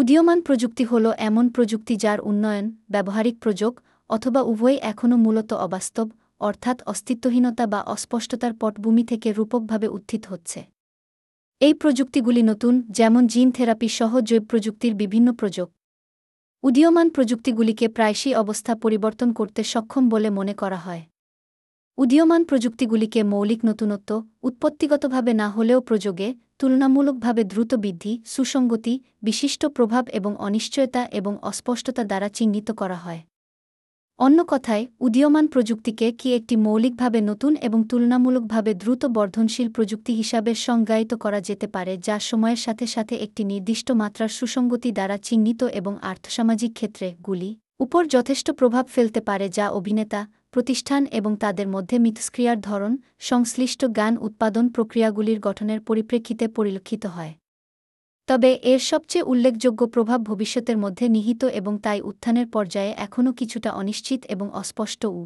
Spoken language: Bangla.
উদীয়মান প্রযুক্তি হল এমন প্রযুক্তি যার উন্নয়ন, ব্যবহারিক প্রযোগ অথবা উভয়ই এখনও মূলত অবাস্তব, অর্থাৎ অস্তিত্বহীনতা বা অস্পষ্টতার পটভূমি থেকে রূপকভাবে উত্থিত হচ্ছে। এই প্রযুক্তিগুলি নতুন, যেমন জিন থেরাপি সহ জৈব প্রযুক্তির বিভিন্ন প্রযোগ। উদীয়মান প্রযুক্তিগুলিকে প্রায়শই অবস্থা পরিবর্তন করতে সক্ষম বলে মনে করা হয়। উদীয়মান প্রযুক্তিগুলিকে মৌলিক নতুনত্ব, উৎপত্তিগতভাবে না হলেও প্রযোগে, তুলনামূলকভাবে দ্রুত বৃদ্ধি সুসঙ্গতি বিশিষ্ট প্রভাব এবং অনিশ্চয়তা এবং অস্পষ্টতা দ্বারা চিহ্নিত করা হয়। অন্য কথায়, উদীয়মান প্রযুক্তিকে কি একটি মৌলিকভাবে নতুন এবং তুলনামূলকভাবে দ্রুত বর্ধনশীল প্রযুক্তি হিসাবে সংজ্ঞায়িত করা যেতে পারে যা সময়ের সাথে সাথে একটি নির্দিষ্ট মাত্রার সুসঙ্গতি দ্বারা চিহ্নিত এবং আর্থসামাজিক ক্ষেত্রে, গুলি, উপর যথেষ্ট প্রভাব ফেলতে পারে যা অভিনেতা প্রতিষ্ঠান এবং তাদের মধ্যে মিথস্ক্রিয়ার ধরন, সংশ্লিষ্ট জ্ঞান উৎপাদন প্রক্রিয়াগুলির গঠনের পরিপ্রেক্ষিতে পরিলক্ষিত হয়। তবে এর সবচেয়ে উল্লেখযোগ্য প্রভাব ভবিষ্যতের মধ্যে নিহিত এবং তাই উত্থানের পর্যায়ে এখনও কিছুটা অনিশ্চিত এবং অস্পষ্ট উ।